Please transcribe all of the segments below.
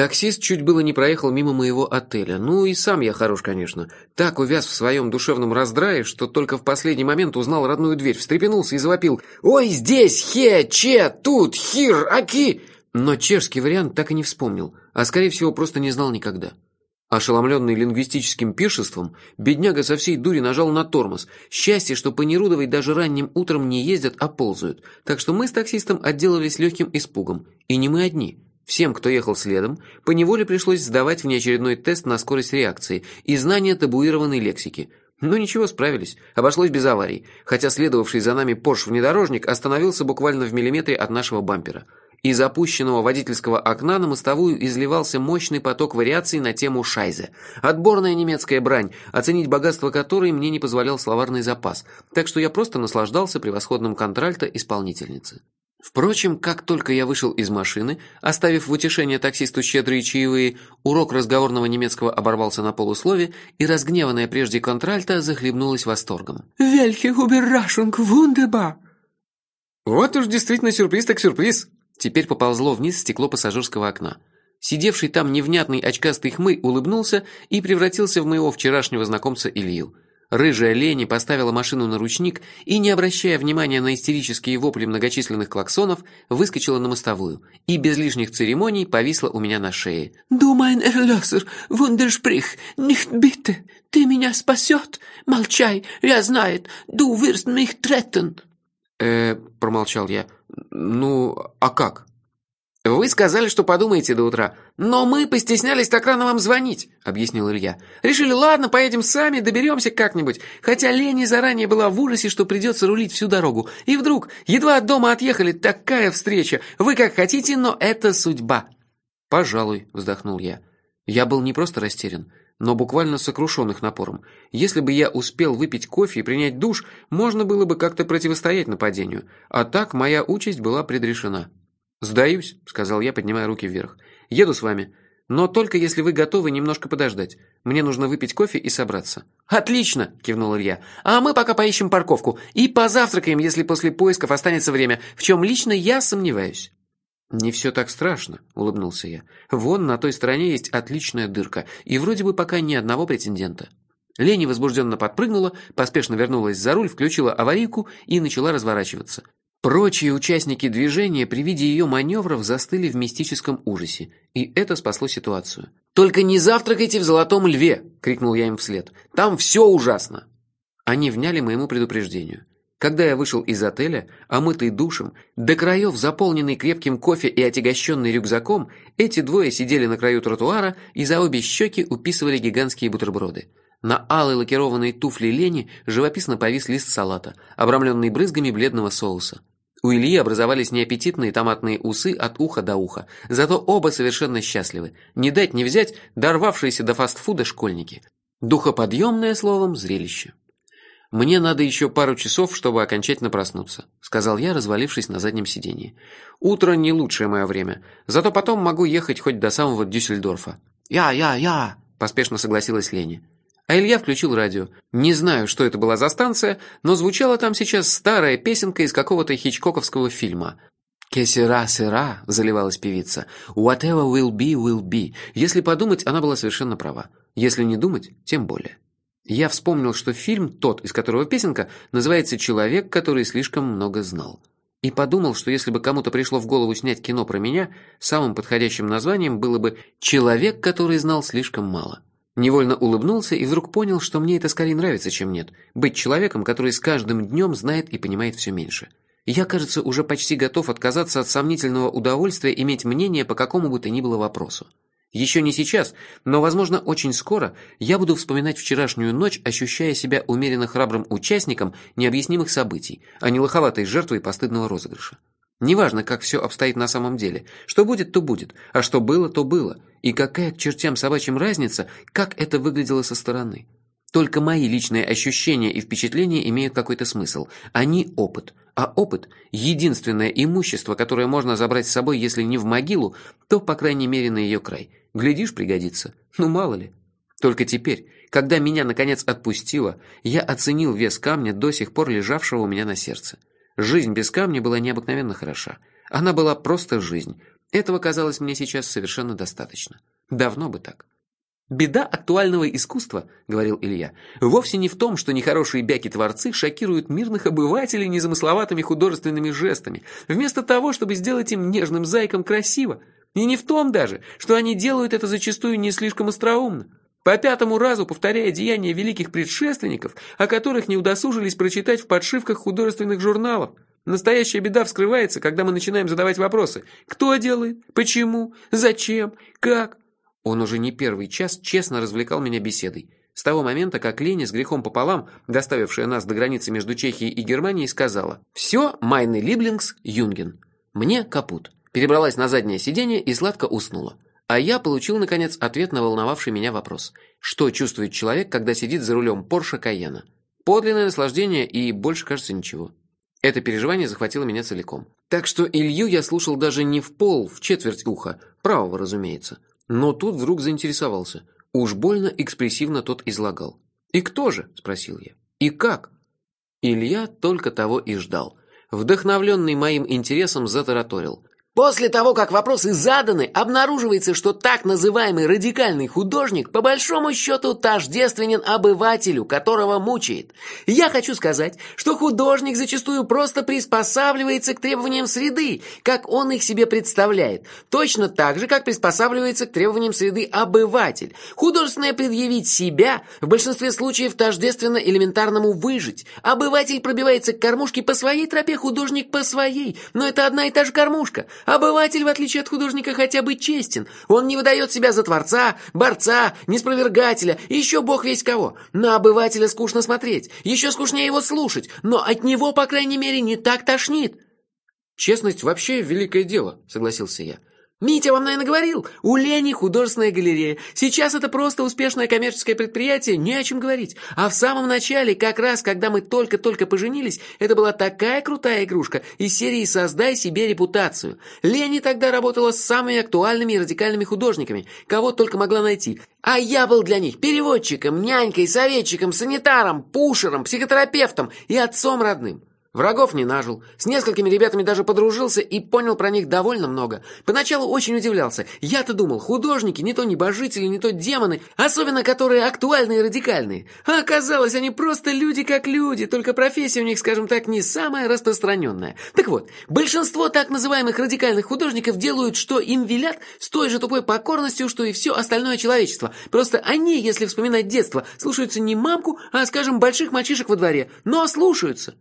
Таксист чуть было не проехал мимо моего отеля. Ну и сам я хорош, конечно. Так увяз в своем душевном раздрае, что только в последний момент узнал родную дверь, встрепенулся и завопил «Ой, здесь! Хе! Че! Тут! Хир! Аки!» Но чешский вариант так и не вспомнил, а скорее всего просто не знал никогда. Ошеломленный лингвистическим пиршеством, бедняга со всей дури нажал на тормоз. Счастье, что по Нерудовой даже ранним утром не ездят, а ползают. Так что мы с таксистом отделались легким испугом. И не мы одни. Всем, кто ехал следом, поневоле пришлось сдавать внеочередной тест на скорость реакции и знание табуированной лексики. Но ничего, справились. Обошлось без аварий. Хотя следовавший за нами Порш-внедорожник остановился буквально в миллиметре от нашего бампера. Из опущенного водительского окна на мостовую изливался мощный поток вариаций на тему «шайзе». Отборная немецкая брань, оценить богатство которой мне не позволял словарный запас, так что я просто наслаждался превосходным контральто исполнительницы. Впрочем, как только я вышел из машины, оставив в утешение таксисту щедрые чаевые, урок разговорного немецкого оборвался на полуслове, и разгневанная прежде контральта захлебнулась восторгом. «Вельхе Überraschung, wunderbar!» «Вот уж действительно сюрприз так сюрприз!» Теперь поползло вниз стекло пассажирского окна. Сидевший там невнятный очкастый хмырь улыбнулся и превратился в моего вчерашнего знакомца Илью. Рыжая Лени поставила машину на ручник и, не обращая внимания на истерические вопли многочисленных клаксонов, выскочила на мостовую и без лишних церемоний повисла у меня на шее. «Du mein Erlöser, wundersprich, nicht bitte, ты меня спасет, молчай, я знает, du wirst mich retten». «Э, — промолчал я, — «Ну, а как?» «Вы сказали, что подумаете до утра, но мы постеснялись так рано вам звонить», — объяснил Илья. «Решили, ладно, поедем сами, доберемся как-нибудь, хотя Лени заранее была в ужасе, что придется рулить всю дорогу. И вдруг, едва от дома отъехали, такая встреча. Вы как хотите, но это судьба». «Пожалуй», — вздохнул я. Я был не просто растерян, но буквально сокрушен их напором. Если бы я успел выпить кофе и принять душ, можно было бы как-то противостоять нападению. А так моя участь была предрешена. «Сдаюсь», — сказал я, поднимая руки вверх. «Еду с вами. Но только если вы готовы немножко подождать. Мне нужно выпить кофе и собраться». «Отлично!» – кивнул Илья. «А мы пока поищем парковку и позавтракаем, если после поисков останется время, в чем лично я сомневаюсь». «Не все так страшно», — улыбнулся я. «Вон на той стороне есть отличная дырка, и вроде бы пока ни одного претендента». Лени возбужденно подпрыгнула, поспешно вернулась за руль, включила аварийку и начала разворачиваться. Прочие участники движения при виде ее маневров застыли в мистическом ужасе, и это спасло ситуацию. «Только не завтракайте в Золотом Льве!» — крикнул я им вслед. «Там все ужасно!» Они вняли моему предупреждению. Когда я вышел из отеля, омытый душем, до краев заполненный крепким кофе и отягощенный рюкзаком, эти двое сидели на краю тротуара и за обе щеки уписывали гигантские бутерброды. На алой лакированной туфле Лени живописно повис лист салата, обрамленный брызгами бледного соуса. У Ильи образовались неаппетитные томатные усы от уха до уха, зато оба совершенно счастливы. Не дать не взять дорвавшиеся до фастфуда школьники. Духоподъемное словом зрелище. «Мне надо еще пару часов, чтобы окончательно проснуться», — сказал я, развалившись на заднем сиденье. «Утро не лучшее мое время, зато потом могу ехать хоть до самого Дюссельдорфа». «Я, я, я», — поспешно согласилась Лени. А Илья включил радио. Не знаю, что это была за станция, но звучала там сейчас старая песенка из какого-то хичкоковского фильма. «Кесера сера», — заливалась певица. «Whatever will be, will be». Если подумать, она была совершенно права. Если не думать, тем более. Я вспомнил, что фильм, тот, из которого песенка, называется «Человек, который слишком много знал». И подумал, что если бы кому-то пришло в голову снять кино про меня, самым подходящим названием было бы «Человек, который знал слишком мало». Невольно улыбнулся и вдруг понял, что мне это скорее нравится, чем нет. Быть человеком, который с каждым днем знает и понимает все меньше. Я, кажется, уже почти готов отказаться от сомнительного удовольствия иметь мнение по какому бы то ни было вопросу. Еще не сейчас, но, возможно, очень скоро я буду вспоминать вчерашнюю ночь, ощущая себя умеренно храбрым участником необъяснимых событий, а не лоховатой жертвой постыдного розыгрыша. Неважно, как все обстоит на самом деле. Что будет, то будет, а что было, то было. И какая к чертям собачьим разница, как это выглядело со стороны. Только мои личные ощущения и впечатления имеют какой-то смысл. Они опыт. А опыт – единственное имущество, которое можно забрать с собой, если не в могилу, то, по крайней мере, на ее край. Глядишь, пригодится. Ну, мало ли. Только теперь, когда меня, наконец, отпустило, я оценил вес камня, до сих пор лежавшего у меня на сердце. Жизнь без камня была необыкновенно хороша. Она была просто жизнь. Этого казалось мне сейчас совершенно достаточно. Давно бы так. Беда актуального искусства, говорил Илья, вовсе не в том, что нехорошие бяки-творцы шокируют мирных обывателей незамысловатыми художественными жестами, вместо того, чтобы сделать им нежным зайкам красиво. И не в том даже, что они делают это зачастую не слишком остроумно. По пятому разу повторяя деяния великих предшественников, о которых не удосужились прочитать в подшивках художественных журналов. Настоящая беда вскрывается, когда мы начинаем задавать вопросы. Кто делает? Почему? Зачем? Как? Он уже не первый час честно развлекал меня беседой. С того момента, как Леня с грехом пополам, доставившая нас до границы между Чехией и Германией, сказала «Все, майны Либлингс, Юнген. Мне капут». Перебралась на заднее сиденье и сладко уснула. А я получил, наконец, ответ на волновавший меня вопрос. Что чувствует человек, когда сидит за рулем Порше Кайена? Подлинное наслаждение и больше, кажется, ничего. Это переживание захватило меня целиком. Так что Илью я слушал даже не в пол, в четверть уха, правого, разумеется. Но тут вдруг заинтересовался. Уж больно экспрессивно тот излагал. «И кто же?» – спросил я. «И как?» Илья только того и ждал. Вдохновленный моим интересом затараторил. После того, как вопросы заданы, обнаруживается, что так называемый радикальный художник по большому счету тождественен обывателю, которого мучает. Я хочу сказать, что художник зачастую просто приспосабливается к требованиям среды, как он их себе представляет, точно так же, как приспосабливается к требованиям среды обыватель. Художественное предъявить себя в большинстве случаев тождественно элементарному выжить. Обыватель пробивается к кормушке по своей тропе, художник по своей, но это одна и та же кормушка – Обыватель, в отличие от художника, хотя бы честен. Он не выдает себя за творца, борца, неспровергателя еще бог весь кого. На обывателя скучно смотреть, еще скучнее его слушать, но от него, по крайней мере, не так тошнит. «Честность вообще великое дело», — согласился я. Митя вам, наверное, говорил, у Лени художественная галерея. Сейчас это просто успешное коммерческое предприятие, не о чем говорить. А в самом начале, как раз, когда мы только-только поженились, это была такая крутая игрушка из серии «Создай себе репутацию». Лени тогда работала с самыми актуальными и радикальными художниками, кого только могла найти. А я был для них переводчиком, нянькой, советчиком, санитаром, пушером, психотерапевтом и отцом родным. Врагов не нажил, с несколькими ребятами даже подружился и понял про них довольно много. Поначалу очень удивлялся. Я-то думал, художники не то небожители, не то демоны, особенно которые актуальные и радикальные. А оказалось, они просто люди как люди, только профессия у них, скажем так, не самая распространенная. Так вот, большинство так называемых радикальных художников делают, что им велят, с той же тупой покорностью, что и все остальное человечество. Просто они, если вспоминать детство, слушаются не мамку, а, скажем, больших мальчишек во дворе, но слушаются.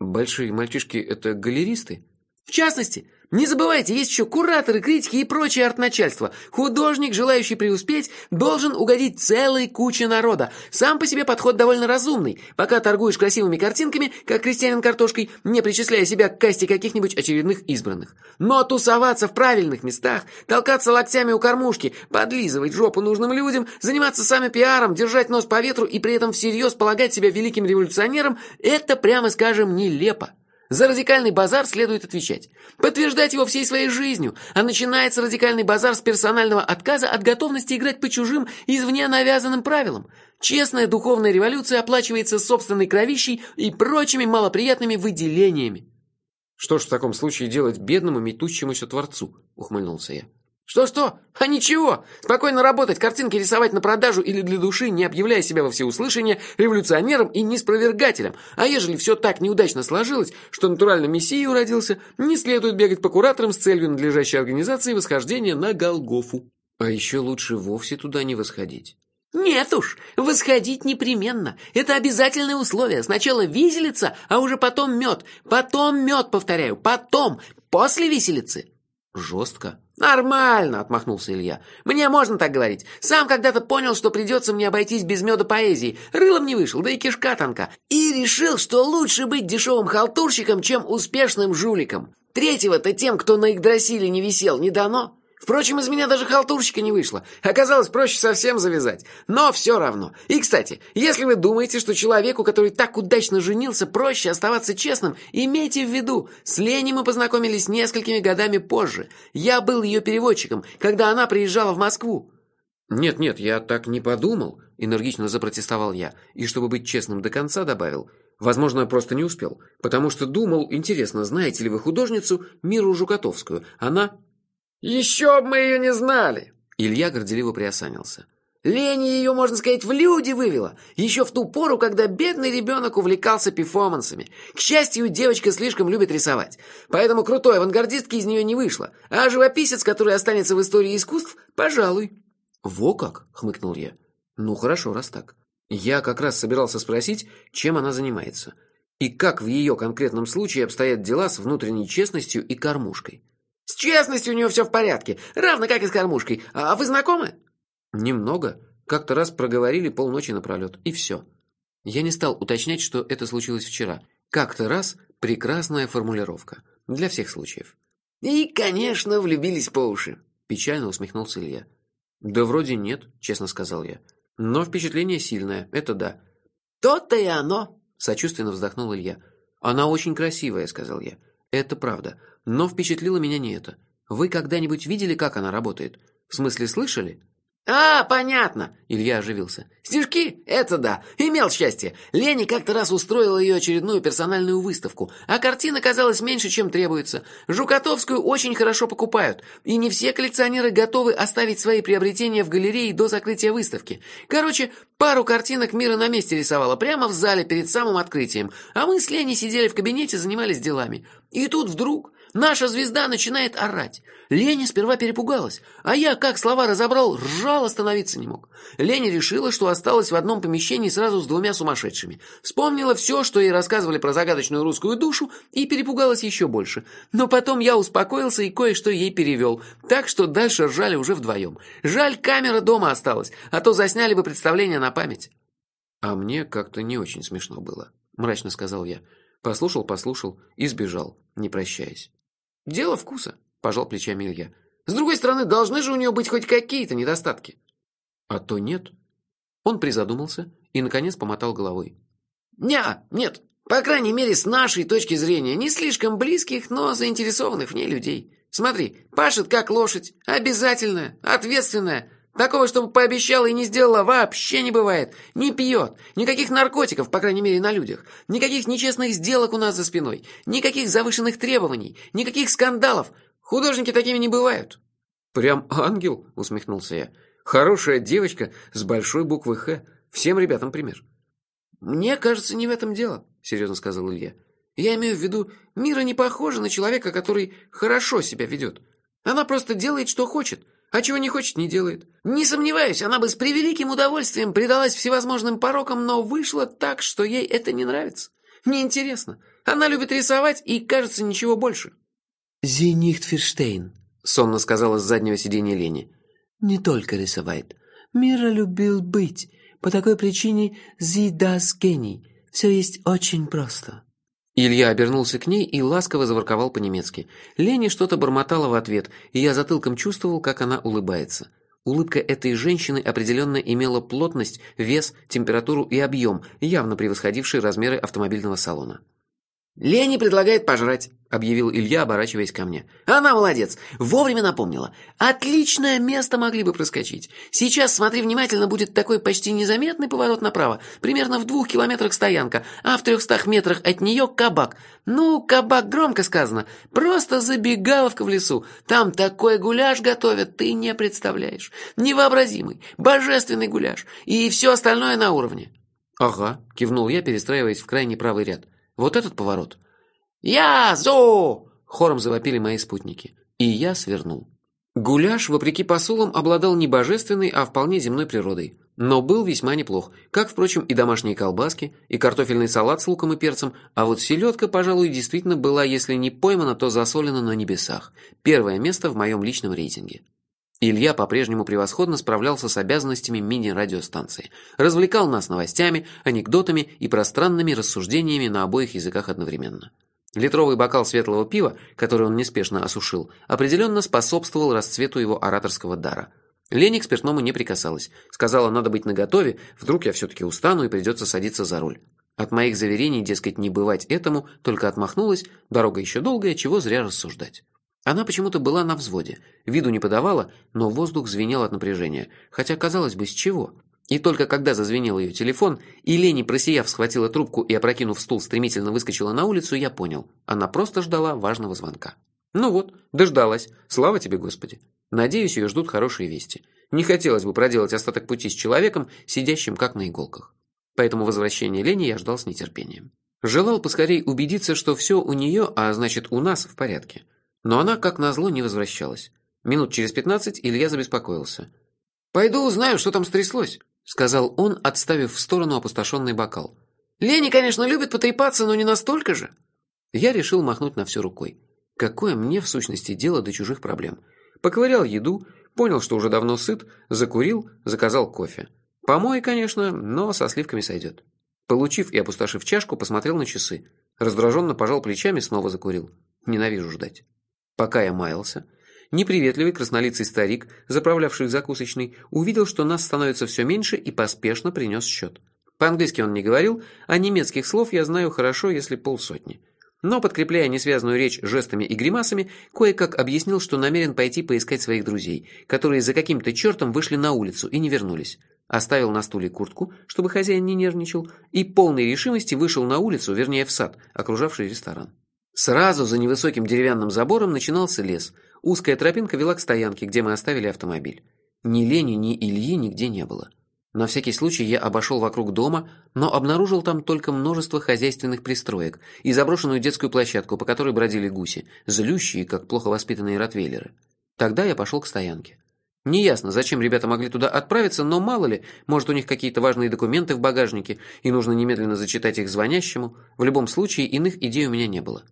Большие мальчишки – это галеристы? В частности, не забывайте, есть еще кураторы, критики и прочее артначальство. Художник, желающий преуспеть, должен угодить целой куче народа. Сам по себе подход довольно разумный. Пока торгуешь красивыми картинками, как крестьянин картошкой, не причисляя себя к касте каких-нибудь очередных избранных. Но тусоваться в правильных местах, толкаться локтями у кормушки, подлизывать жопу нужным людям, заниматься сами пиаром, держать нос по ветру и при этом всерьез полагать себя великим революционером – это, прямо скажем, нелепо. За радикальный базар следует отвечать. Подтверждать его всей своей жизнью. А начинается радикальный базар с персонального отказа от готовности играть по чужим и извне навязанным правилам. Честная духовная революция оплачивается собственной кровищей и прочими малоприятными выделениями. «Что ж в таком случае делать бедному метущемуся творцу?» – ухмыльнулся я. Что-что? А ничего. Спокойно работать, картинки рисовать на продажу или для души, не объявляя себя во всеуслышание революционером и неспровергателем. А ежели все так неудачно сложилось, что натурально мессией уродился, не следует бегать по кураторам с целью надлежащей организации восхождения на Голгофу. А еще лучше вовсе туда не восходить. Нет уж, восходить непременно. Это обязательное условие. Сначала виселица, а уже потом мед. Потом мед, повторяю, потом, после виселицы. Жестко. «Нормально», — отмахнулся Илья. «Мне можно так говорить. Сам когда-то понял, что придется мне обойтись без меда поэзии. Рылом не вышел, да и кишка тонка. И решил, что лучше быть дешевым халтурщиком, чем успешным жуликом. Третьего-то тем, кто на Игдрасиле не висел, не дано. Впрочем, из меня даже халтурщика не вышло. Оказалось, проще совсем завязать. Но все равно. И, кстати, если вы думаете, что человеку, который так удачно женился, проще оставаться честным, имейте в виду, с Леней мы познакомились несколькими годами позже. Я был ее переводчиком, когда она приезжала в Москву. «Нет-нет, я так не подумал», — энергично запротестовал я, и, чтобы быть честным до конца, добавил. «Возможно, просто не успел, потому что думал, интересно, знаете ли вы художницу Миру Жукотовскую? Она «Еще б мы ее не знали!» Илья горделиво приосанился. Лени ее, можно сказать, в люди вывела. Еще в ту пору, когда бедный ребенок увлекался перформансами. К счастью, девочка слишком любит рисовать. Поэтому крутой авангардистки из нее не вышло. А живописец, который останется в истории искусств, пожалуй. «Во как!» — хмыкнул я. «Ну хорошо, раз так. Я как раз собирался спросить, чем она занимается. И как в ее конкретном случае обстоят дела с внутренней честностью и кормушкой». «С честностью у нее все в порядке, равно как и с кормушкой. А вы знакомы?» Немного. Как-то раз проговорили полночи напролет, и все. Я не стал уточнять, что это случилось вчера. Как-то раз прекрасная формулировка. Для всех случаев. «И, конечно, влюбились по уши», – печально усмехнулся Илья. «Да вроде нет», – честно сказал я. «Но впечатление сильное, это да». «То-то и оно», – сочувственно вздохнул Илья. «Она очень красивая», – сказал я. «Это правда. Но впечатлило меня не это. Вы когда-нибудь видели, как она работает? В смысле, слышали?» «А, понятно!» – Илья оживился. «Стишки? Это да. Имел счастье. Лени как-то раз устроила ее очередную персональную выставку, а картина казалась меньше, чем требуется. Жукотовскую очень хорошо покупают, и не все коллекционеры готовы оставить свои приобретения в галерее до закрытия выставки. Короче, пару картинок Мира на месте рисовала, прямо в зале перед самым открытием, а мы с Леней сидели в кабинете, занимались делами. И тут вдруг Наша звезда начинает орать. Леня сперва перепугалась, а я, как слова разобрал, ржал, остановиться не мог. Леня решила, что осталась в одном помещении сразу с двумя сумасшедшими. Вспомнила все, что ей рассказывали про загадочную русскую душу, и перепугалась еще больше. Но потом я успокоился и кое-что ей перевел, так что дальше ржали уже вдвоем. Жаль, камера дома осталась, а то засняли бы представление на память. «А мне как-то не очень смешно было», — мрачно сказал я. Послушал, послушал и сбежал, не прощаясь. «Дело вкуса», – пожал плечами Илья. «С другой стороны, должны же у нее быть хоть какие-то недостатки». «А то нет». Он призадумался и, наконец, помотал головой. «Не, нет. По крайней мере, с нашей точки зрения, не слишком близких, но заинтересованных в ней людей. Смотри, пашет как лошадь, обязательная, ответственная, Такого, чтобы пообещала и не сделала, вообще не бывает. Не пьет. Никаких наркотиков, по крайней мере, на людях. Никаких нечестных сделок у нас за спиной. Никаких завышенных требований. Никаких скандалов. Художники такими не бывают. Прям ангел, усмехнулся я. Хорошая девочка с большой буквы «Х». Всем ребятам пример. Мне кажется, не в этом дело, серьезно сказал Илья. Я имею в виду, Мира не похожа на человека, который хорошо себя ведет. Она просто делает, что хочет а чего не хочет, не делает. Не сомневаюсь, она бы с превеликим удовольствием предалась всевозможным порокам, но вышло так, что ей это не нравится. Неинтересно. Она любит рисовать и, кажется, ничего больше. «Зенихт Ферштейн», — сонно сказала с заднего сиденья Лени. «Не только рисовает. Мира любил быть. По такой причине «зи дас гений». Все есть очень просто». Илья обернулся к ней и ласково заворковал по-немецки. Лени что-то бормотала в ответ, и я затылком чувствовал, как она улыбается. Улыбка этой женщины определенно имела плотность, вес, температуру и объем, явно превосходившие размеры автомобильного салона. «Лени предлагает пожрать», — объявил Илья, оборачиваясь ко мне. «Она молодец, вовремя напомнила. Отличное место могли бы проскочить. Сейчас, смотри внимательно, будет такой почти незаметный поворот направо. Примерно в двух километрах стоянка, а в трехстах метрах от нее кабак. Ну, кабак громко сказано. Просто забегаловка в лесу. Там такой гуляш готовят, ты не представляешь. Невообразимый, божественный гуляш. И все остальное на уровне». «Ага», — кивнул я, перестраиваясь в крайний правый ряд. Вот этот поворот. «Я зо!» — хором завопили мои спутники. И я свернул. Гуляш, вопреки посулам, обладал не божественной, а вполне земной природой. Но был весьма неплох, как, впрочем, и домашние колбаски, и картофельный салат с луком и перцем, а вот селедка, пожалуй, действительно была, если не поймана, то засолена на небесах. Первое место в моем личном рейтинге. Илья по-прежнему превосходно справлялся с обязанностями мини-радиостанции. Развлекал нас новостями, анекдотами и пространными рассуждениями на обоих языках одновременно. Литровый бокал светлого пива, который он неспешно осушил, определенно способствовал расцвету его ораторского дара. Лени к спиртному не прикасалась. Сказала, надо быть наготове, вдруг я все-таки устану и придется садиться за руль. От моих заверений, дескать, не бывать этому, только отмахнулась, дорога еще долгая, чего зря рассуждать. Она почему-то была на взводе, виду не подавала, но воздух звенел от напряжения, хотя, казалось бы, с чего? И только когда зазвенел ее телефон, и Лени, просияв, схватила трубку и, опрокинув стул, стремительно выскочила на улицу, я понял, она просто ждала важного звонка. Ну вот, дождалась. Слава тебе, Господи. Надеюсь, ее ждут хорошие вести. Не хотелось бы проделать остаток пути с человеком, сидящим как на иголках. Поэтому возвращение Лени я ждал с нетерпением. Желал поскорей убедиться, что все у нее, а значит у нас, в порядке. Но она, как назло, не возвращалась. Минут через пятнадцать Илья забеспокоился. «Пойду узнаю, что там стряслось», — сказал он, отставив в сторону опустошенный бокал. «Лени, конечно, любит потрепаться, но не настолько же». Я решил махнуть на все рукой. Какое мне, в сущности, дело до чужих проблем? Поковырял еду, понял, что уже давно сыт, закурил, заказал кофе. Помой, конечно, но со сливками сойдет. Получив и опустошив чашку, посмотрел на часы. Раздраженно пожал плечами, снова закурил. Ненавижу ждать. Пока я маялся, неприветливый краснолицый старик, заправлявший в закусочный, увидел, что нас становится все меньше и поспешно принес счет. По-английски он не говорил, а немецких слов я знаю хорошо, если полсотни. Но, подкрепляя несвязную речь жестами и гримасами, кое-как объяснил, что намерен пойти поискать своих друзей, которые за каким-то чертом вышли на улицу и не вернулись. Оставил на стуле куртку, чтобы хозяин не нервничал, и полной решимости вышел на улицу, вернее в сад, окружавший ресторан. Сразу за невысоким деревянным забором начинался лес. Узкая тропинка вела к стоянке, где мы оставили автомобиль. Ни Лени, ни Ильи нигде не было. На всякий случай я обошел вокруг дома, но обнаружил там только множество хозяйственных пристроек и заброшенную детскую площадку, по которой бродили гуси, злющие, как плохо воспитанные ротвейлеры. Тогда я пошел к стоянке. Неясно, зачем ребята могли туда отправиться, но мало ли, может у них какие-то важные документы в багажнике, и нужно немедленно зачитать их звонящему. В любом случае, иных идей у меня не было.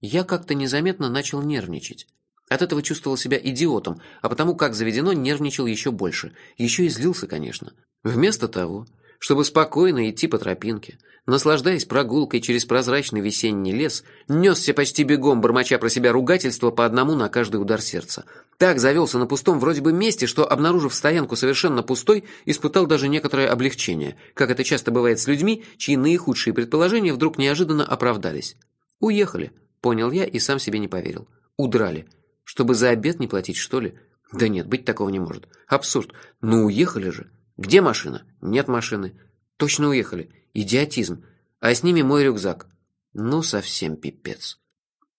Я как-то незаметно начал нервничать. От этого чувствовал себя идиотом, а потому, как заведено, нервничал еще больше. Еще и злился, конечно. Вместо того, чтобы спокойно идти по тропинке, наслаждаясь прогулкой через прозрачный весенний лес, несся почти бегом, бормоча про себя ругательства по одному на каждый удар сердца. Так завелся на пустом вроде бы месте, что, обнаружив стоянку совершенно пустой, испытал даже некоторое облегчение, как это часто бывает с людьми, чьи наихудшие предположения вдруг неожиданно оправдались. «Уехали», — понял я и сам себе не поверил. «Удрали». Чтобы за обед не платить, что ли? Да нет, быть такого не может. Абсурд. Ну, уехали же. Где машина? Нет машины. Точно уехали. Идиотизм. А с ними мой рюкзак. Ну, совсем пипец.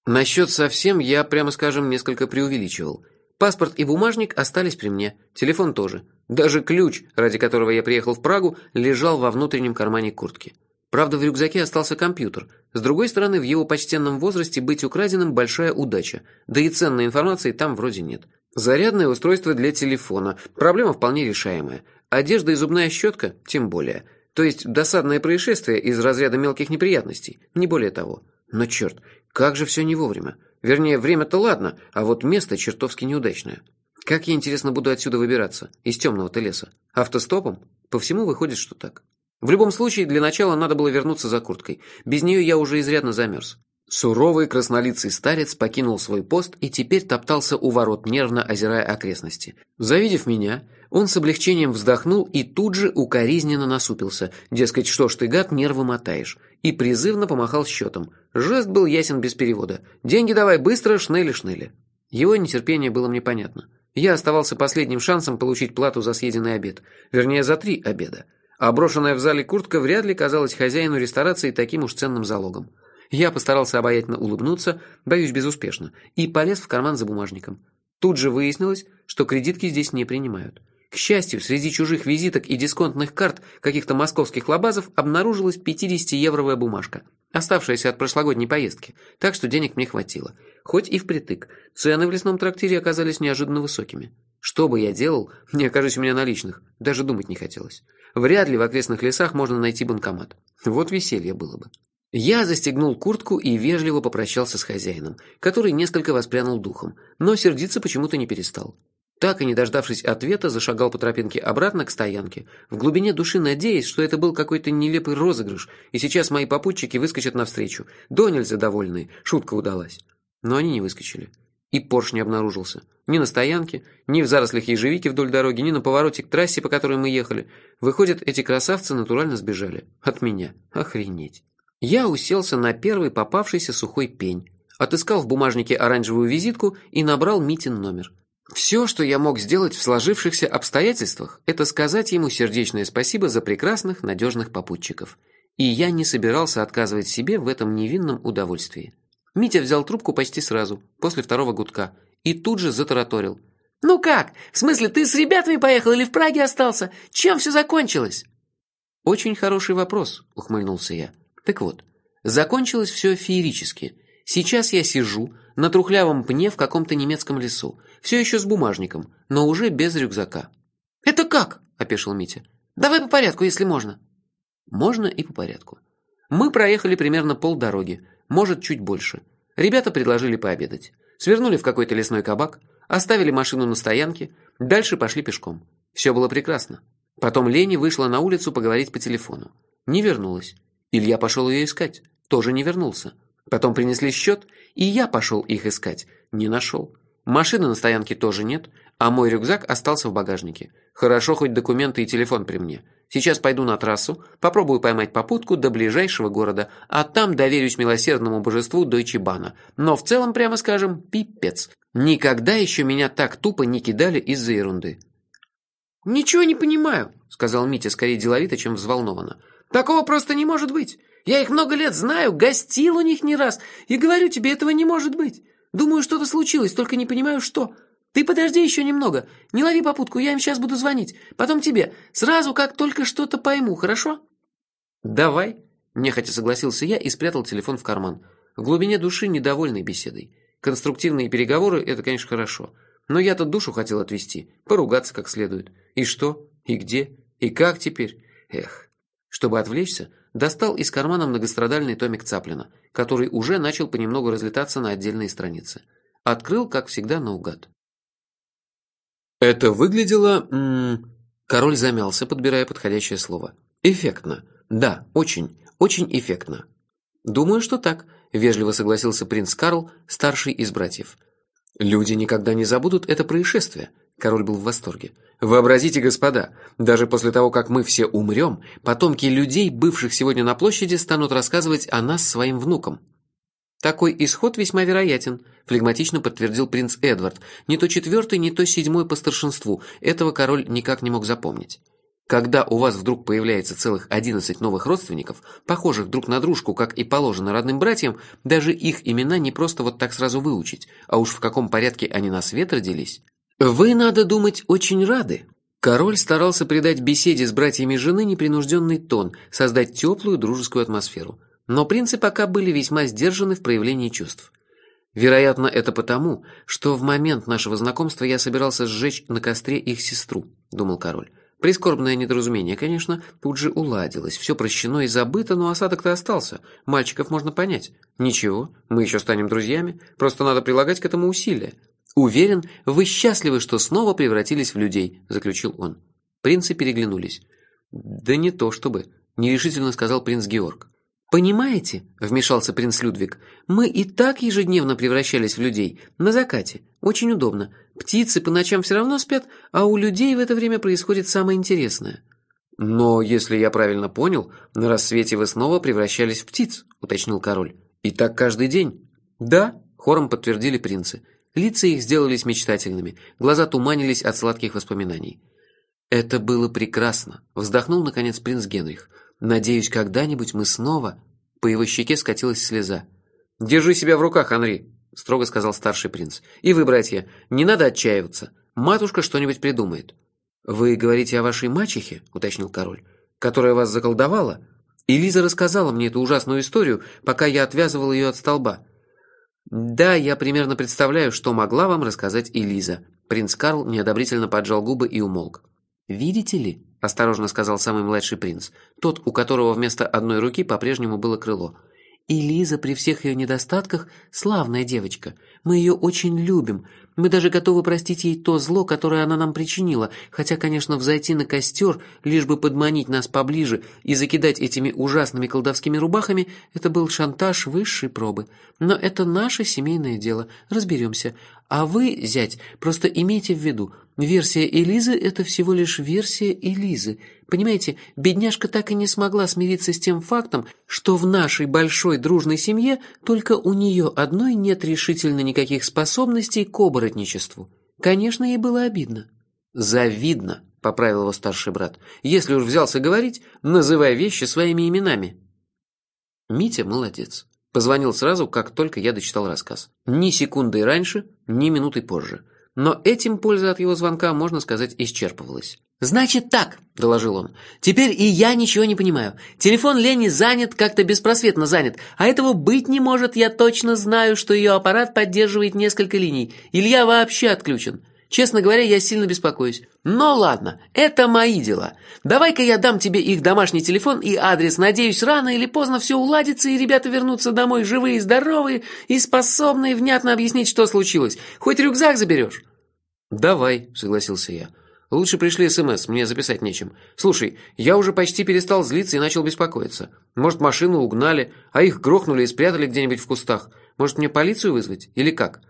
Насчет совсем я, прямо скажем, несколько преувеличивал. Паспорт и бумажник остались при мне. Телефон тоже. Даже ключ, ради которого я приехал в Прагу, лежал во внутреннем кармане куртки. Правда, в рюкзаке остался компьютер. С другой стороны, в его почтенном возрасте быть украденным – большая удача. Да и ценной информации там вроде нет. Зарядное устройство для телефона. Проблема вполне решаемая. Одежда и зубная щетка – тем более. То есть досадное происшествие из разряда мелких неприятностей. Не более того. Но черт, как же все не вовремя. Вернее, время-то ладно, а вот место чертовски неудачное. Как я, интересно, буду отсюда выбираться? Из темного-то леса? Автостопом? По всему выходит, что так. В любом случае, для начала надо было вернуться за курткой. Без нее я уже изрядно замерз. Суровый краснолицый старец покинул свой пост и теперь топтался у ворот, нервно озирая окрестности. Завидев меня, он с облегчением вздохнул и тут же укоризненно насупился, дескать, что ж ты, гад, нервы мотаешь, и призывно помахал счетом. Жест был ясен без перевода. «Деньги давай быстро, шнели-шнели». Его нетерпение было мне понятно. Я оставался последним шансом получить плату за съеденный обед. Вернее, за три обеда а брошенная в зале куртка вряд ли казалась хозяину ресторации таким уж ценным залогом. Я постарался обаятельно улыбнуться, боюсь безуспешно, и полез в карман за бумажником. Тут же выяснилось, что кредитки здесь не принимают. К счастью, среди чужих визиток и дисконтных карт каких-то московских лабазов обнаружилась 50-евровая бумажка, оставшаяся от прошлогодней поездки, так что денег мне хватило. Хоть и впритык. Цены в лесном трактире оказались неожиданно высокими. Что бы я делал, не окажись у меня наличных, даже думать не хотелось. Вряд ли в окрестных лесах можно найти банкомат. Вот веселье было бы. Я застегнул куртку и вежливо попрощался с хозяином, который несколько воспрянул духом, но сердиться почему-то не перестал. Так и не дождавшись ответа, зашагал по тропинке обратно к стоянке, в глубине души надеясь, что это был какой-то нелепый розыгрыш, и сейчас мои попутчики выскочат навстречу. До нельзя довольные, шутка удалась. Но они не выскочили. И Порш не обнаружился. Ни на стоянке, ни в зарослях ежевики вдоль дороги, ни на повороте к трассе, по которой мы ехали. Выходят, эти красавцы натурально сбежали. От меня. Охренеть. Я уселся на первый попавшийся сухой пень. Отыскал в бумажнике оранжевую визитку и набрал Митин номер. Все, что я мог сделать в сложившихся обстоятельствах, это сказать ему сердечное спасибо за прекрасных, надежных попутчиков. И я не собирался отказывать себе в этом невинном удовольствии. Митя взял трубку почти сразу, после второго гудка, и тут же затараторил. «Ну как? В смысле, ты с ребятами поехал или в Праге остался? Чем все закончилось?» «Очень хороший вопрос», — ухмыльнулся я. «Так вот, закончилось все феерически. Сейчас я сижу на трухлявом пне в каком-то немецком лесу, все еще с бумажником, но уже без рюкзака». «Это как?» — опешил Митя. «Давай по порядку, если можно». Можно и по порядку. Мы проехали примерно полдороги, может, чуть больше. Ребята предложили пообедать. Свернули в какой-то лесной кабак, оставили машину на стоянке, дальше пошли пешком. Все было прекрасно. Потом Лени вышла на улицу поговорить по телефону. Не вернулась. Илья пошел ее искать. Тоже не вернулся. Потом принесли счет, и я пошел их искать. Не нашел. Машины на стоянке тоже нет, а мой рюкзак остался в багажнике. Хорошо, хоть документы и телефон при мне. Сейчас пойду на трассу, попробую поймать попутку до ближайшего города, а там доверюсь милосердному божеству Дойчебана. Но в целом, прямо скажем, пипец. Никогда еще меня так тупо не кидали из-за ерунды. «Ничего не понимаю», — сказал Митя скорее деловито, чем взволнованно. «Такого просто не может быть. Я их много лет знаю, гостил у них не раз, и говорю тебе, этого не может быть. Думаю, что-то случилось, только не понимаю, что. Ты подожди еще немного. Не лови попутку, я им сейчас буду звонить. Потом тебе. Сразу, как только что-то пойму, хорошо?» «Давай», – нехотя согласился я и спрятал телефон в карман. В глубине души недовольной беседой. Конструктивные переговоры – это, конечно, хорошо. Но я-то душу хотел отвести, поругаться как следует. И что? И где? И как теперь? Эх. Чтобы отвлечься, достал из кармана многострадальный томик Цаплина, который уже начал понемногу разлетаться на отдельные страницы. Открыл, как всегда, наугад. Это выглядело... Король замялся, подбирая подходящее слово. Эффектно. Да, очень, очень эффектно. Думаю, что так, вежливо согласился принц Карл, старший из братьев. Люди никогда не забудут это происшествие. Король был в восторге. Вообразите, господа, даже после того, как мы все умрем, потомки людей, бывших сегодня на площади, станут рассказывать о нас своим внукам. Такой исход весьма вероятен, флегматично подтвердил принц Эдвард. Не то четвертый, не то седьмой по старшинству. Этого король никак не мог запомнить. Когда у вас вдруг появляется целых одиннадцать новых родственников, похожих друг на дружку, как и положено родным братьям, даже их имена не просто вот так сразу выучить, а уж в каком порядке они на свет родились. Вы, надо думать, очень рады. Король старался придать беседе с братьями жены непринужденный тон, создать теплую дружескую атмосферу. Но принцы пока были весьма сдержаны в проявлении чувств. Вероятно, это потому, что в момент нашего знакомства я собирался сжечь на костре их сестру, думал король. Прискорбное недоразумение, конечно, тут же уладилось. Все прощено и забыто, но осадок-то остался. Мальчиков можно понять. Ничего, мы еще станем друзьями, просто надо прилагать к этому усилия. Уверен, вы счастливы, что снова превратились в людей, заключил он. Принцы переглянулись. Да не то чтобы, нерешительно сказал принц Георг. «Понимаете?» – вмешался принц Людвиг. «Мы и так ежедневно превращались в людей. На закате. Очень удобно. Птицы по ночам все равно спят, а у людей в это время происходит самое интересное». «Но, если я правильно понял, на рассвете вы снова превращались в птиц», – уточнил король. «И так каждый день?» «Да», – хором подтвердили принцы. Лица их сделались мечтательными, глаза туманились от сладких воспоминаний. «Это было прекрасно», – вздохнул, наконец, принц Генрих. Надеюсь, когда-нибудь мы снова...» По его щеке скатилась слеза. «Держи себя в руках, Анри», — строго сказал старший принц. «И вы, братья, не надо отчаиваться. Матушка что-нибудь придумает». «Вы говорите о вашей мачехе?» — уточнил король. «Которая вас заколдовала?» И Лиза рассказала мне эту ужасную историю, пока я отвязывал ее от столба. «Да, я примерно представляю, что могла вам рассказать Элиза». Принц Карл неодобрительно поджал губы и умолк. «Видите ли?» – осторожно сказал самый младший принц, тот, у которого вместо одной руки по-прежнему было крыло. «И Лиза при всех ее недостатках славная девочка. Мы ее очень любим. Мы даже готовы простить ей то зло, которое она нам причинила, хотя, конечно, взойти на костер, лишь бы подманить нас поближе и закидать этими ужасными колдовскими рубахами, это был шантаж высшей пробы. Но это наше семейное дело, разберемся. А вы, зять, просто имейте в виду, версия Элизы – это всего лишь версия Элизы. Понимаете, бедняжка так и не смогла смириться с тем фактом, что в нашей большой дружной семье только у нее одной нет решительно никаких способностей к оборотничеству. Конечно, ей было обидно. «Завидно», – поправил его старший брат. «Если уж взялся говорить, называй вещи своими именами». Митя молодец. Позвонил сразу, как только я дочитал рассказ. Ни секундой раньше, ни минутой позже. Но этим польза от его звонка, можно сказать, исчерпывалась. «Значит так», — доложил он. «Теперь и я ничего не понимаю. Телефон Лени занят, как-то беспросветно занят. А этого быть не может, я точно знаю, что ее аппарат поддерживает несколько линий. Илья вообще отключен. Честно говоря, я сильно беспокоюсь. Но ладно, это мои дела. Давай-ка я дам тебе их домашний телефон и адрес. Надеюсь, рано или поздно все уладится, и ребята вернутся домой живые и здоровые, и способные внятно объяснить, что случилось. Хоть рюкзак заберешь». «Давай», — согласился я. «Лучше пришли СМС, мне записать нечем. Слушай, я уже почти перестал злиться и начал беспокоиться. Может, машину угнали, а их грохнули и спрятали где-нибудь в кустах. Может, мне полицию вызвать? Или как?»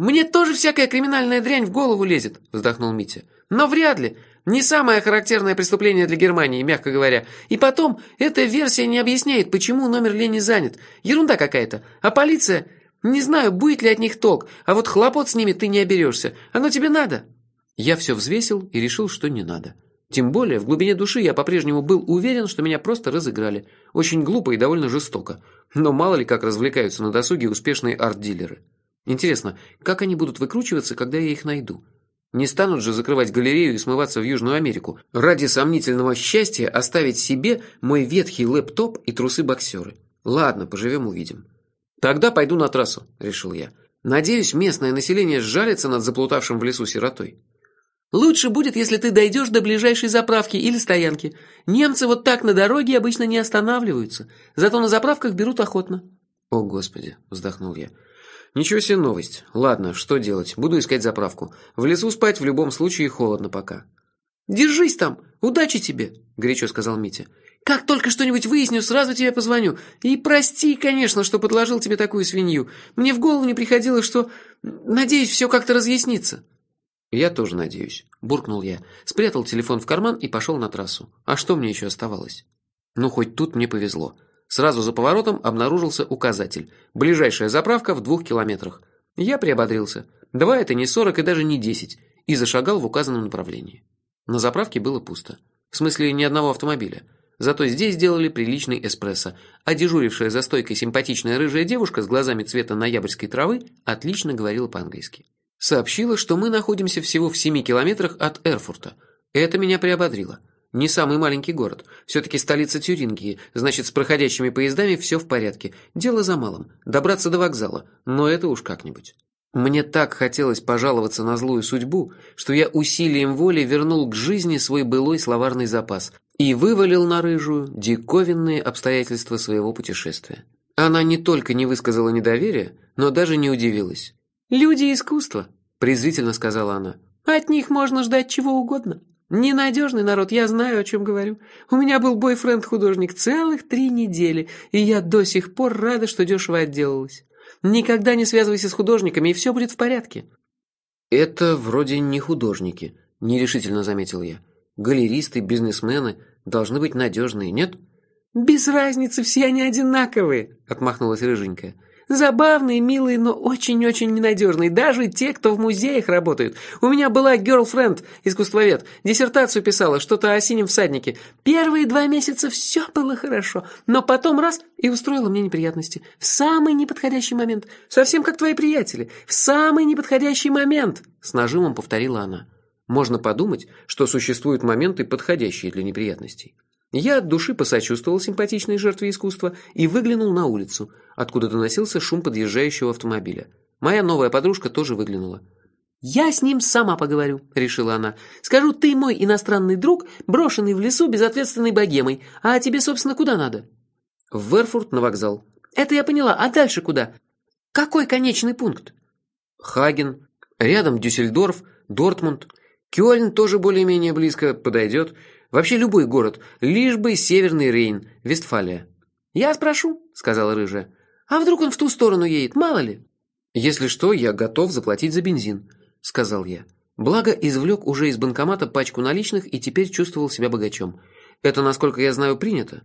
«Мне тоже всякая криминальная дрянь в голову лезет», – вздохнул Митя. «Но вряд ли. Не самое характерное преступление для Германии, мягко говоря. И потом, эта версия не объясняет, почему номер Лени занят. Ерунда какая-то. А полиция... Не знаю, будет ли от них толк, а вот хлопот с ними ты не оберешься. Оно тебе надо?» Я все взвесил и решил, что не надо. Тем более, в глубине души я по-прежнему был уверен, что меня просто разыграли. Очень глупо и довольно жестоко. Но мало ли как развлекаются на досуге успешные арт-дилеры. Интересно, как они будут выкручиваться, когда я их найду? Не станут же закрывать галерею и смываться в Южную Америку. Ради сомнительного счастья оставить себе мой ветхий лэптоп и трусы-боксеры. Ладно, поживем-увидим. Тогда пойду на трассу, решил я. Надеюсь, местное население сжалится над заплутавшим в лесу сиротой. Лучше будет, если ты дойдешь до ближайшей заправки или стоянки. Немцы вот так на дороге обычно не останавливаются. Зато на заправках берут охотно. О, Господи, вздохнул я. Ничего себе новость. Ладно, что делать? Буду искать заправку. В лесу спать в любом случае холодно пока. Держись там. Удачи тебе, горячо сказал Митя. Как только что-нибудь выясню, сразу тебе позвоню. И прости, конечно, что подложил тебе такую свинью. Мне в голову не приходило, что... Надеюсь, все как-то разъяснится. Я тоже надеюсь, буркнул я, спрятал телефон в карман и пошел на трассу. А что мне еще оставалось? Ну, хоть тут мне повезло. Сразу за поворотом обнаружился указатель. Ближайшая заправка в двух километрах. Я приободрился. Два это не сорок и даже не десять. И зашагал в указанном направлении. На заправке было пусто. В смысле, ни одного автомобиля. Зато здесь сделали приличный эспрессо, а дежурившая за стойкой симпатичная рыжая девушка с глазами цвета ноябрьской травы отлично говорила по-английски. Сообщила, что мы находимся всего в семи километрах от Эрфурта. Это меня приободрило. Не самый маленький город. Все-таки столица Тюрингии, значит, с проходящими поездами все в порядке. Дело за малым. Добраться до вокзала. Но это уж как-нибудь. Мне так хотелось пожаловаться на злую судьбу, что я усилием воли вернул к жизни свой былой словарный запас и вывалил на рыжую диковинные обстоятельства своего путешествия. Она не только не высказала недоверия, но даже не удивилась. «Люди искусства», – презрительно сказала она. «От них можно ждать чего угодно». Ненадежный народ, я знаю, о чем говорю. У меня был бойфренд-художник целых три недели, и я до сих пор рада, что дешево отделалась. Никогда не связывайся с художниками, и все будет в порядке». «Это вроде не художники», – нерешительно заметил я. «Галеристы, бизнесмены должны быть надежные, нет?» «Без разницы, все они одинаковые», – отмахнулась рыженькая. Забавные, милые, но очень-очень ненадежные. Даже те, кто в музеях работают. У меня была герлфренд, искусствовед. Диссертацию писала, что-то о синем всаднике. Первые два месяца все было хорошо. Но потом раз и устроила мне неприятности. В самый неподходящий момент. Совсем как твои приятели. В самый неподходящий момент. С нажимом повторила она. Можно подумать, что существуют моменты, подходящие для неприятностей. Я от души посочувствовал симпатичной жертве искусства и выглянул на улицу, откуда доносился шум подъезжающего автомобиля. Моя новая подружка тоже выглянула. «Я с ним сама поговорю», — решила она. «Скажу, ты мой иностранный друг, брошенный в лесу безответственной богемой. А тебе, собственно, куда надо?» «В Верфурт на вокзал». «Это я поняла. А дальше куда? Какой конечный пункт?» «Хаген. Рядом Дюссельдорф, Дортмунд. Кёльн тоже более-менее близко подойдет. Вообще любой город, лишь бы Северный Рейн, Вестфалия. «Я спрошу», — сказала рыжая. «А вдруг он в ту сторону едет, мало ли?» «Если что, я готов заплатить за бензин», — сказал я. Благо, извлек уже из банкомата пачку наличных и теперь чувствовал себя богачом. Это, насколько я знаю, принято.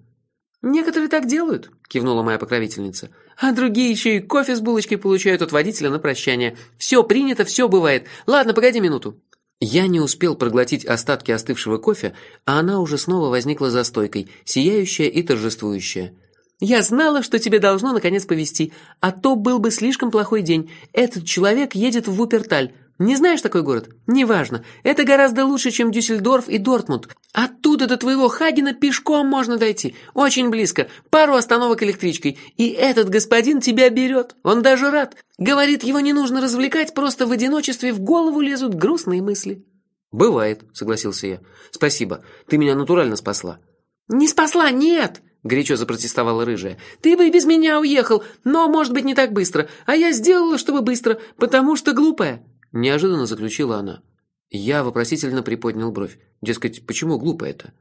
«Некоторые так делают», — кивнула моя покровительница. «А другие еще и кофе с булочкой получают от водителя на прощание. Все принято, все бывает. Ладно, погоди минуту». Я не успел проглотить остатки остывшего кофе, а она уже снова возникла за стойкой, сияющая и торжествующая. Я знала, что тебе должно наконец повезти, а то был бы слишком плохой день. Этот человек едет в Вуперталь. Не знаешь такой город? Неважно. Это гораздо лучше, чем Дюссельдорф и Дортмунд. Оттуда до твоего Хагена пешком можно дойти. Очень близко. Пару остановок электричкой. И этот господин тебя берет. Он даже рад. Говорит, его не нужно развлекать, просто в одиночестве в голову лезут грустные мысли. «Бывает», — согласился я. «Спасибо. Ты меня натурально спасла». «Не спасла, нет!» — горячо запротестовала рыжая. «Ты бы и без меня уехал, но, может быть, не так быстро. А я сделала, чтобы быстро, потому что глупая». Неожиданно заключила она. Я вопросительно приподнял бровь. Дескать, почему глупо это?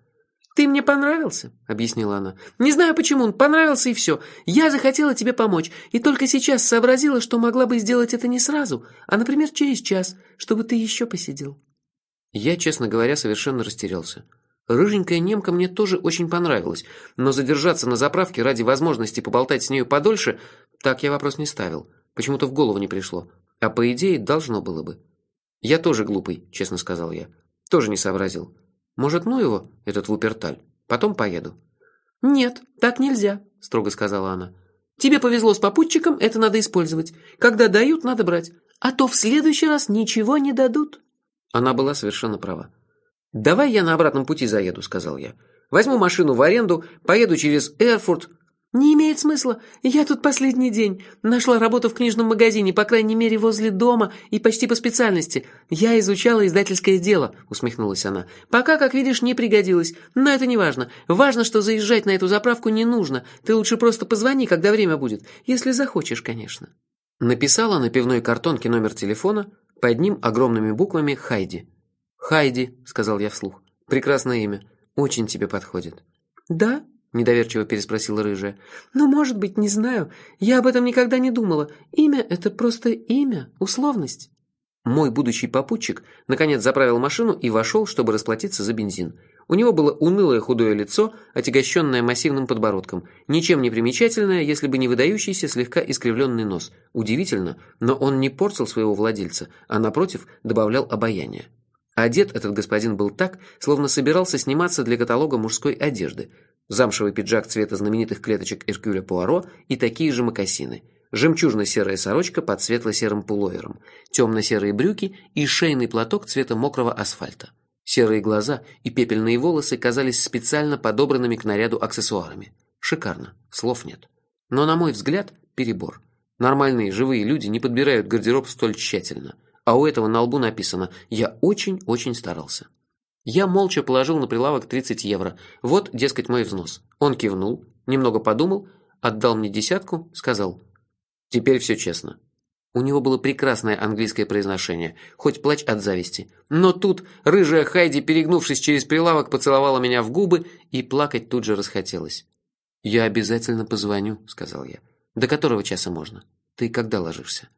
«Ты мне понравился», — объяснила она. «Не знаю почему, он понравился и все. Я захотела тебе помочь, и только сейчас сообразила, что могла бы сделать это не сразу, а, например, через час, чтобы ты еще посидел». Я, честно говоря, совершенно растерялся. Рыженькая немка мне тоже очень понравилась, но задержаться на заправке ради возможности поболтать с нею подольше, так я вопрос не ставил. Почему-то в голову не пришло. А по идее, должно было бы. Я тоже глупый, честно сказал я. Тоже не сообразил. Может, ну его, этот Вуперталь? Потом поеду. Нет, так нельзя, строго сказала она. Тебе повезло с попутчиком, это надо использовать. Когда дают, надо брать. А то в следующий раз ничего не дадут. Она была совершенно права. «Давай я на обратном пути заеду», — сказал я. «Возьму машину в аренду, поеду через Эрфурт, «Не имеет смысла. Я тут последний день. Нашла работу в книжном магазине, по крайней мере, возле дома и почти по специальности. Я изучала издательское дело», — усмехнулась она. «Пока, как видишь, не пригодилось. Но это не важно. Важно, что заезжать на эту заправку не нужно. Ты лучше просто позвони, когда время будет. Если захочешь, конечно». Написала на пивной картонке номер телефона, под ним огромными буквами «Хайди». «Хайди», — сказал я вслух. «Прекрасное имя. Очень тебе подходит». «Да?» Недоверчиво переспросила рыжая. «Ну, может быть, не знаю. Я об этом никогда не думала. Имя — это просто имя, условность». Мой будущий попутчик наконец заправил машину и вошел, чтобы расплатиться за бензин. У него было унылое худое лицо, отягощенное массивным подбородком, ничем не примечательное, если бы не выдающийся слегка искривленный нос. Удивительно, но он не портил своего владельца, а, напротив, добавлял обаяния. Одет этот господин был так, словно собирался сниматься для каталога мужской одежды, замшевый пиджак цвета знаменитых клеточек Эркюля Пуаро и такие же мокасины, жемчужно-серая сорочка под светло-серым пуловером, темно-серые брюки и шейный платок цвета мокрого асфальта. Серые глаза и пепельные волосы казались специально подобранными к наряду аксессуарами. Шикарно, слов нет. Но, на мой взгляд, перебор. Нормальные живые люди не подбирают гардероб столь тщательно. А у этого на лбу написано «Я очень-очень старался». Я молча положил на прилавок 30 евро. Вот, дескать, мой взнос. Он кивнул, немного подумал, отдал мне десятку, сказал «Теперь все честно». У него было прекрасное английское произношение, хоть плач от зависти. Но тут рыжая Хайди, перегнувшись через прилавок, поцеловала меня в губы, и плакать тут же расхотелось. «Я обязательно позвоню», — сказал я. «До которого часа можно? Ты когда ложишься?»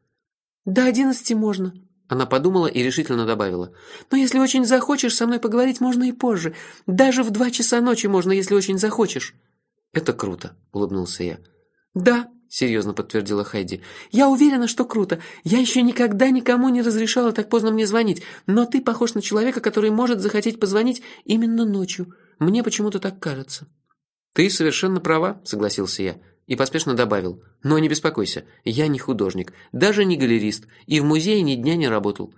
«До одиннадцати можно», она подумала и решительно добавила. «Но если очень захочешь со мной поговорить, можно и позже. Даже в два часа ночи можно, если очень захочешь». «Это круто», — улыбнулся я. «Да», — серьезно подтвердила Хайди. «Я уверена, что круто. Я еще никогда никому не разрешала так поздно мне звонить, но ты похож на человека, который может захотеть позвонить именно ночью. Мне почему-то так кажется». «Ты совершенно права», — согласился я и поспешно добавил. «Но не беспокойся, я не художник, даже не галерист, и в музее ни дня не работал».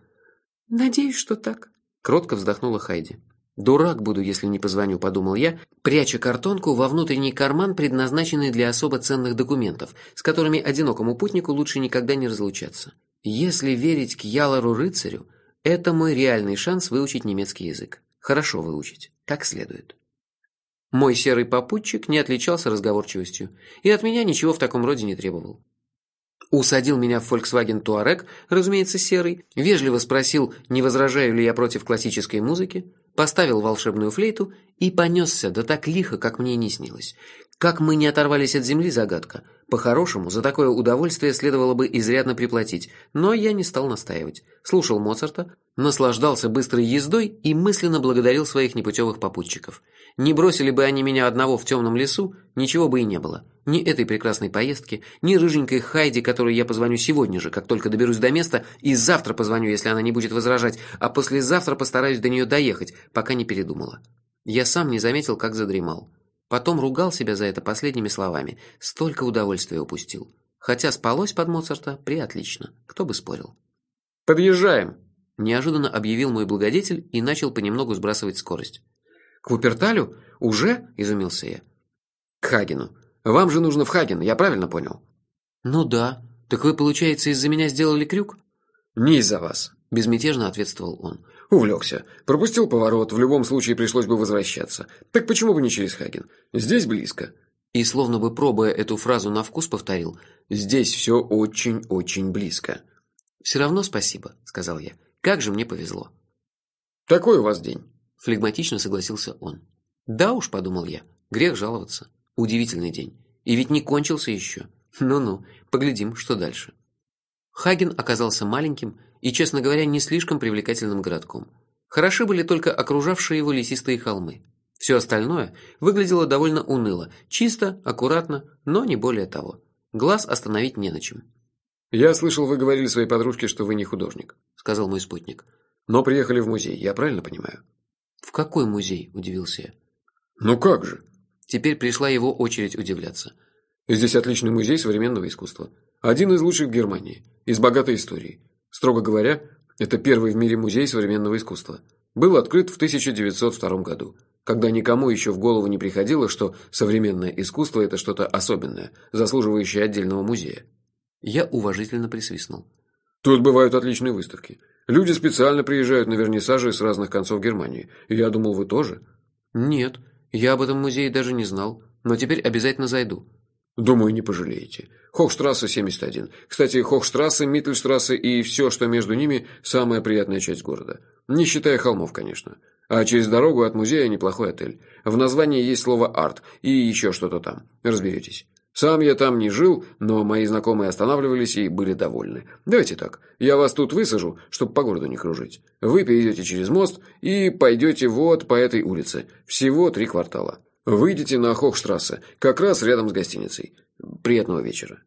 «Надеюсь, что так», — кротко вздохнула Хайди. «Дурак буду, если не позвоню», — подумал я, пряча картонку во внутренний карман, предназначенный для особо ценных документов, с которыми одинокому путнику лучше никогда не разлучаться. Если верить к Ялору-рыцарю, это мой реальный шанс выучить немецкий язык. Хорошо выучить, как следует. Мой серый попутчик не отличался разговорчивостью и от меня ничего в таком роде не требовал. Усадил меня в Volkswagen Touareg, разумеется, серый, вежливо спросил, не возражаю ли я против классической музыки, поставил волшебную флейту и понесся, да так лихо, как мне не снилось. Как мы не оторвались от земли, загадка. По-хорошему, за такое удовольствие следовало бы изрядно приплатить, но я не стал настаивать. Слушал Моцарта, наслаждался быстрой ездой и мысленно благодарил своих непутевых попутчиков – не бросили бы они меня одного в темном лесу, ничего бы и не было. Ни этой прекрасной поездки, ни рыженькой Хайди, которой я позвоню сегодня же, как только доберусь до места, и завтра позвоню, если она не будет возражать, а послезавтра постараюсь до нее доехать, пока не передумала. Я сам не заметил, как задремал. Потом ругал себя за это последними словами. Столько удовольствия упустил. Хотя спалось под Моцарта приотлично. Кто бы спорил. «Подъезжаем!» Неожиданно объявил мой благодетель и начал понемногу сбрасывать скорость. «К Вуперталю? Уже?» – изумился я. «К Хагену. Вам же нужно в Хаген, я правильно понял?» «Ну да. Так вы, получается, из-за меня сделали крюк?» «Не из-за вас», – безмятежно ответствовал он. «Увлекся. Пропустил поворот, в любом случае пришлось бы возвращаться. Так почему бы не через Хаген? Здесь близко». И словно бы пробуя эту фразу на вкус, повторил «Здесь все очень-очень близко». «Все равно спасибо», – сказал я. «Как же мне повезло». «Такой у вас день». Флегматично согласился он. «Да уж», – подумал я, – «грех жаловаться. Удивительный день. И ведь не кончился еще. Ну-ну, поглядим, что дальше». Хаген оказался маленьким и, честно говоря, не слишком привлекательным городком. Хороши были только окружавшие его лесистые холмы. Все остальное выглядело довольно уныло, чисто, аккуратно, но не более того. Глаз остановить не на чем. «Я слышал, вы говорили своей подружке, что вы не художник», — сказал мой спутник. «Но приехали в музей, я правильно понимаю?» «В какой музей?» – удивился я. «Ну как же?» Теперь пришла его очередь удивляться. «Здесь отличный музей современного искусства. Один из лучших в Германии, из богатой истории. Строго говоря, это первый в мире музей современного искусства. Был открыт в 1902 году, когда никому еще в голову не приходило, что современное искусство – это что-то особенное, заслуживающее отдельного музея. Я уважительно присвистнул. Тут бывают отличные выставки. Люди специально приезжают на вернисажи с разных концов Германии. Я думал, вы тоже. Нет, я об этом музее даже не знал, но теперь обязательно зайду. Думаю, не пожалеете. Хохштрассе 71. Кстати, Хохштрассе, Миттельштрассе и все, что между ними, самая приятная часть города. Не считая холмов, конечно. А через дорогу от музея неплохой отель. В названии есть слово «арт» и еще что-то там. Разберетесь. Сам я там не жил, но мои знакомые останавливались и были довольны. Давайте так, я вас тут высажу, чтобы по городу не кружить. Вы перейдете через мост и пойдете вот по этой улице. Всего три квартала. Выйдете на Хохштрассе, как раз рядом с гостиницей. Приятного вечера.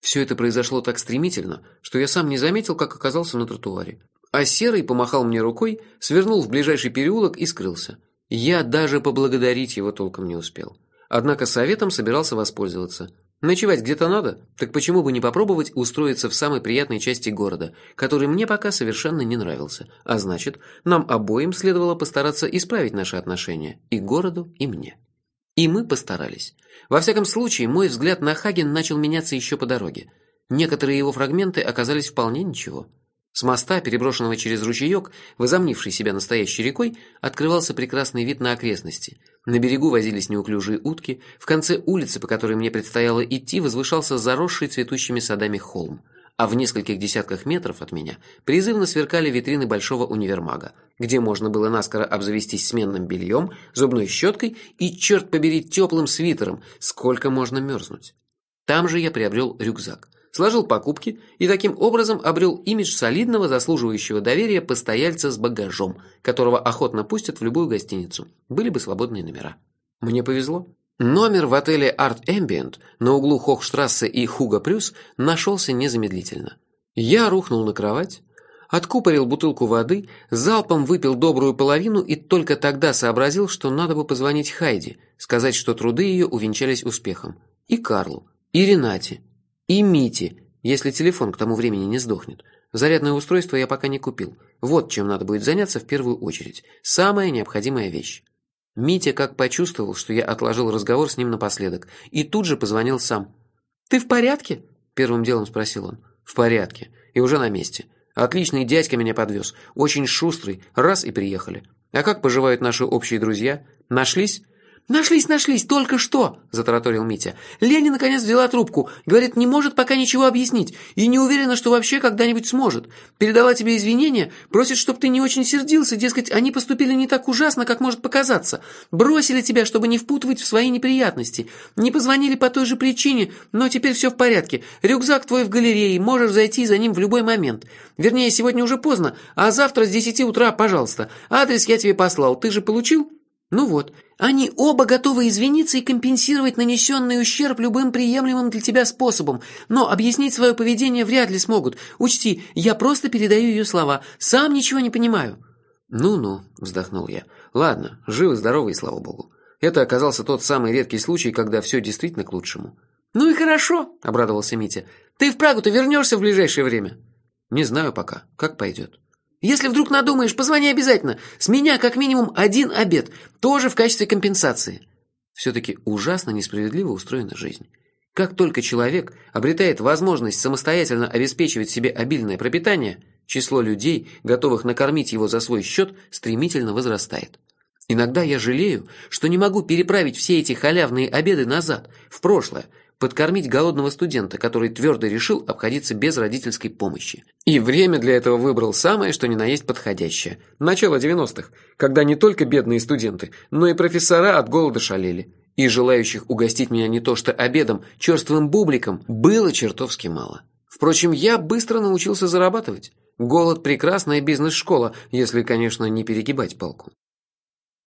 Все это произошло так стремительно, что я сам не заметил, как оказался на тротуаре. А Серый помахал мне рукой, свернул в ближайший переулок и скрылся. Я даже поблагодарить его толком не успел. Однако советом собирался воспользоваться. Ночевать где-то надо, так почему бы не попробовать устроиться в самой приятной части города, который мне пока совершенно не нравился. А значит, нам обоим следовало постараться исправить наши отношения, и городу, и мне. И мы постарались. Во всяком случае, мой взгляд на Хаген начал меняться еще по дороге. Некоторые его фрагменты оказались вполне ничего. С моста, переброшенного через ручеек, возомнивший себя настоящей рекой, открывался прекрасный вид на окрестности. На берегу возились неуклюжие утки, в конце улицы, по которой мне предстояло идти, возвышался заросший цветущими садами холм, а в нескольких десятках метров от меня призывно сверкали витрины большого универмага, где можно было наскоро обзавестись сменным бельем, зубной щеткой и, черт побери, теплым свитером, сколько можно мерзнуть. Там же я приобрел рюкзак – сложил покупки и таким образом обрел имидж солидного, заслуживающего доверия постояльца с багажом, которого охотно пустят в любую гостиницу. Были бы свободные номера. Мне повезло. Номер в отеле Art Ambient на углу Хохштрассе и Хуга Прюс нашелся незамедлительно. Я рухнул на кровать, откупорил бутылку воды, залпом выпил добрую половину и только тогда сообразил, что надо бы позвонить Хайди, сказать, что труды ее увенчались успехом. И Карлу, и Ренате, и Мити, если телефон к тому времени не сдохнет. Зарядное устройство я пока не купил. Вот чем надо будет заняться в первую очередь. Самая необходимая вещь. Митя как почувствовал, что я отложил разговор с ним напоследок, и тут же позвонил сам. «Ты в порядке?» – первым делом спросил он. «В порядке. И уже на месте. Отличный дядька меня подвез. Очень шустрый. Раз и приехали. А как поживают наши общие друзья? Нашлись?» «Нашлись, нашлись, только что!» – затараторил Митя. «Леня наконец взяла трубку. Говорит, не может пока ничего объяснить. И не уверена, что вообще когда-нибудь сможет. Передала тебе извинения, просит, чтобы ты не очень сердился. Дескать, они поступили не так ужасно, как может показаться. Бросили тебя, чтобы не впутывать в свои неприятности. Не позвонили по той же причине, но теперь все в порядке. Рюкзак твой в галерее, можешь зайти за ним в любой момент. Вернее, сегодня уже поздно, а завтра с десяти утра, пожалуйста. Адрес я тебе послал, ты же получил?» Ну вот, они оба готовы извиниться и компенсировать нанесенный ущерб любым приемлемым для тебя способом, но объяснить свое поведение вряд ли смогут. Учти, я просто передаю ее слова, сам ничего не понимаю». «Ну-ну», — вздохнул я. «Ладно, живы-здоровы, слава богу. Это оказался тот самый редкий случай, когда все действительно к лучшему. «Ну и хорошо», — обрадовался Митя. «Ты в Прагу-то вернешься в ближайшее время?» «Не знаю пока. Как пойдет». «Если вдруг надумаешь, позвони обязательно. С меня как минимум один обед, тоже в качестве компенсации». Все-таки ужасно несправедливо устроена жизнь. Как только человек обретает возможность самостоятельно обеспечивать себе обильное пропитание, число людей, готовых накормить его за свой счет, стремительно возрастает. Иногда я жалею, что не могу переправить все эти халявные обеды назад, в прошлое, подкормить голодного студента, который твердо решил обходиться без родительской помощи. И время для этого выбрал самое, что ни на есть подходящее. Начало 90-х, когда не только бедные студенты, но и профессора от голода шалели. И желающих угостить меня не то что обедом, черствым бубликом, было чертовски мало. Впрочем, я быстро научился зарабатывать. Голод – прекрасная бизнес-школа, если, конечно, не перегибать палку.